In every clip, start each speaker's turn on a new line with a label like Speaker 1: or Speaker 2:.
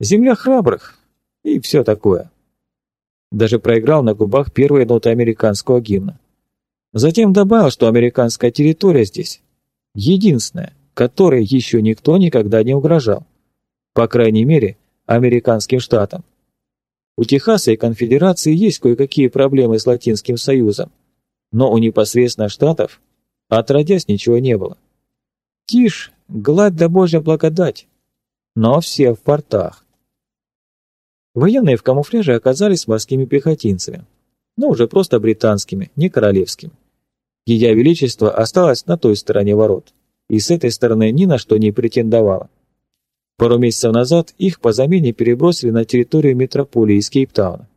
Speaker 1: Земля храбрых и все такое. Даже проиграл на губах первые ноты американского гимна. Затем добавил, что американская территория здесь единственная, которой еще никто никогда не угрожал. По крайней мере, американским штатам. У Техаса и Конфедерации есть кое-какие проблемы с Латинским Союзом, но у непосредственно штатов отродясь ничего не было. Тишь, гладь да божья благодать, но все в портах. Военные в камуфляже оказались морскими пехотинцами, но уже просто британскими, не королевскими. Ее Величество осталось на той стороне ворот, и с этой стороны ни на что не претендовало. Пару месяцев назад их по замене перебросили на территорию метрополии из Кейптауна.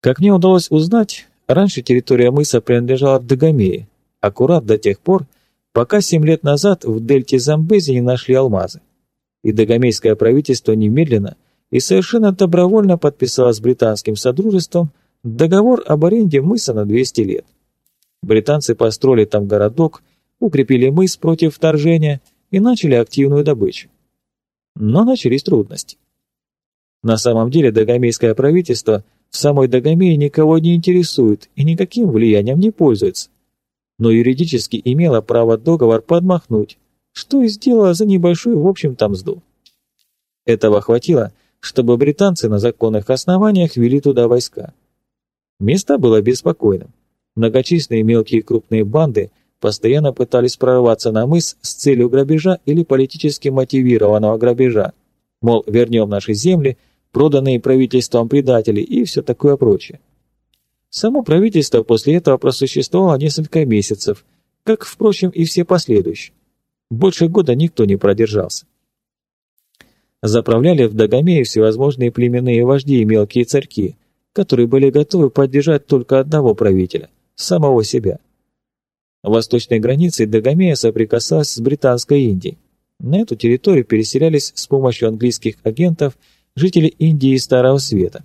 Speaker 1: Как мне удалось узнать, раньше территория мыса принадлежала Дагомее, аккурат до тех пор, пока семь лет назад в дельте Замбези не нашли алмазы. И дагомейское правительство немедленно и совершенно добровольно подписало с британским содружеством договор об аренде мыса на 200 лет. Британцы построили там городок, укрепили мыс против вторжения – и начали активную добычу. Но начались трудности. На самом деле Дагомейское правительство в самой Дагомее никого не интересует и никаким влиянием не пользуется. Но юридически имело право договор подмахнуть, что и сделало за небольшую в общем-то мзду. Этого хватило, чтобы британцы на законных основаниях вели туда войска. Место было беспокойным. Многочисленные мелкие и крупные банды постоянно пытались прорваться на мыс с целью грабежа или политически мотивированного грабежа. Мол, вернем наши земли, проданные правительством предатели и все такое прочее. Само правительство после этого просуществовало несколько месяцев, как, впрочем, и все последующие. Больше года никто не продержался. Заправляли в Дагомее всевозможные племенные вожди и мелкие царьки, которые были готовы поддержать только одного правителя – самого себя. Восточной границей Дагомея соприкасалась с Британской Индией. На эту территорию переселялись с помощью английских агентов жители Индии и Старого Света.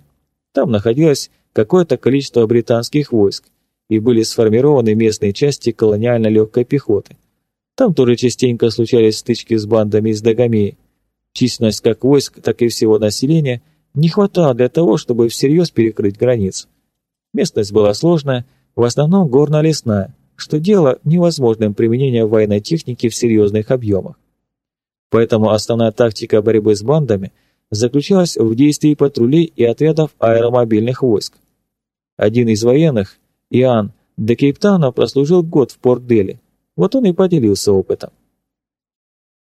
Speaker 1: Там находилось какое-то количество британских войск, и были сформированы местные части колониально-легкой пехоты. Там тоже частенько случались стычки с бандами из Дагомеи. Численность как войск, так и всего населения не хватало для того, чтобы всерьез перекрыть границу. Местность была сложная, в основном горно-лесная, что делало невозможным применение военной техники в серьезных объемах. Поэтому основная тактика борьбы с бандами заключалась в действии патрулей и отрядов аэромобильных войск. Один из военных, Иоанн, до Кейптауна прослужил год в Порт-Дели, вот он и поделился опытом.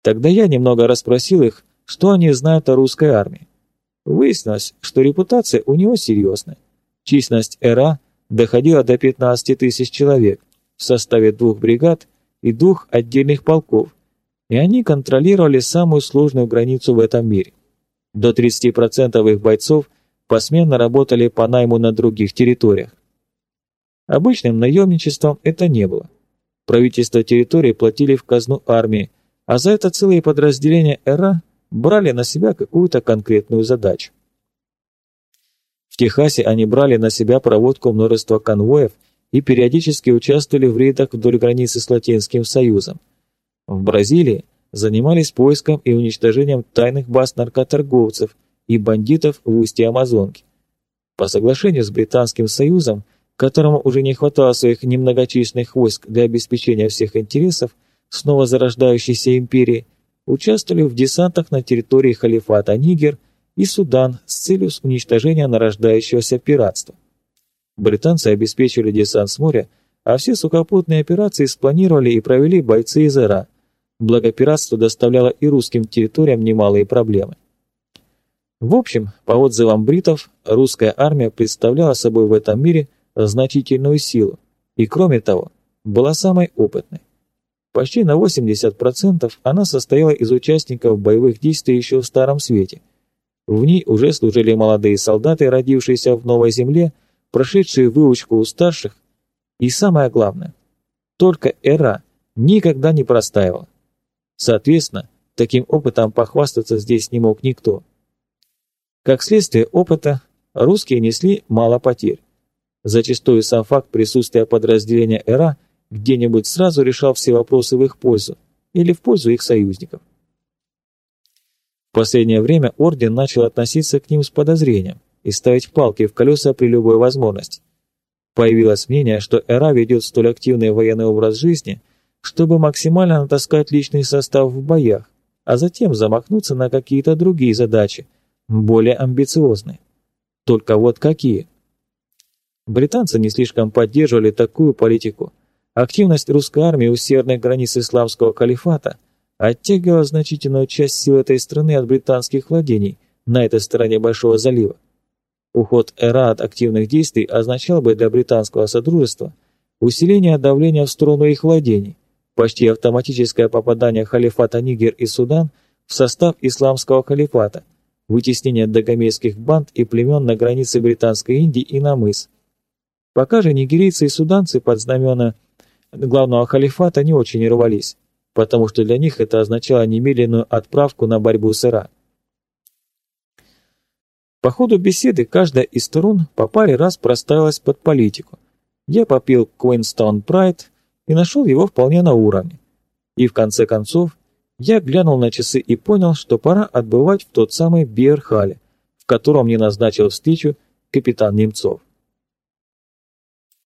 Speaker 1: Тогда я немного расспросил их, что они знают о русской армии. Выяснилось, что репутация у него серьезная. Численность ЭРА доходила до 15 тысяч человек, в составе двух бригад и двух отдельных полков, и они контролировали самую сложную границу в этом мире. До 30% их бойцов посменно работали по найму на других территориях. Обычным наемничеством это не было. Правительство территории платили в казну армии, а за это целые подразделения ЭРА брали на себя какую-то конкретную задачу. В Техасе они брали на себя проводку множества конвоев и периодически участвовали в рейдах вдоль границы с Латинским Союзом. В Бразилии занимались поиском и уничтожением тайных баз наркоторговцев и бандитов в устье Амазонки. По соглашению с Британским Союзом, которому уже не хватало своих немногочисленных войск для обеспечения всех интересов снова зарождающейся империи, участвовали в десантах на территории халифата Нигер и Судан с целью уничтожения нарождающегося пиратства. Британцы обеспечивали десант с моря, а все сухопутные операции спланировали и провели бойцы из ИРА. Благо пиратство доставляло и русским территориям немалые проблемы. В общем, по отзывам бритов, русская армия представляла собой в этом мире значительную силу и, кроме того, была самой опытной. Почти на 80% она состояла из участников боевых действий еще в Старом Свете. В ней уже служили молодые солдаты, родившиеся в Новой Земле, прошедшие выучку у старших, и самое главное, только эра никогда не простаивала. Соответственно, таким опытом похвастаться здесь не мог никто. Как следствие опыта, русские несли мало потерь. Зачастую сам факт присутствия подразделения ЭРА где-нибудь сразу решал все вопросы в их пользу или в пользу их союзников. последнее время Орден начал относиться к ним с подозрением и ставить палки в колеса при любой возможности. Появилось мнение, что Эра ведет столь активный военный образ жизни, чтобы максимально натаскать личный состав в боях, а затем замахнуться на какие-то другие задачи, более амбициозные. Только вот какие? Британцы не слишком поддерживали такую политику. Активность русской армии у северной границы исламского калифата оттягивала значительную часть сил этой страны от британских владений на этой стороне Большого залива. Уход Эра от активных действий означал бы для британского содружества усиление давления в сторону их владений, почти автоматическое попадание халифата Нигер и Судан в состав исламского халифата, вытеснение дагомейских банд и племен на границе Британской Индии и на мыс. Пока же нигерийцы и суданцы под знамена главного халифата не очень рвались, потому что для них это означало немедленную отправку на борьбу с Ира. По ходу беседы каждая из сторон по паре раз проставилась под политику. Я попил Queenstown Pride и нашел его вполне на уровне. И в конце концов, я глянул на часы и понял, что пора отбывать в тот самый Биерхале, в котором мне назначил встречу капитан Немцов.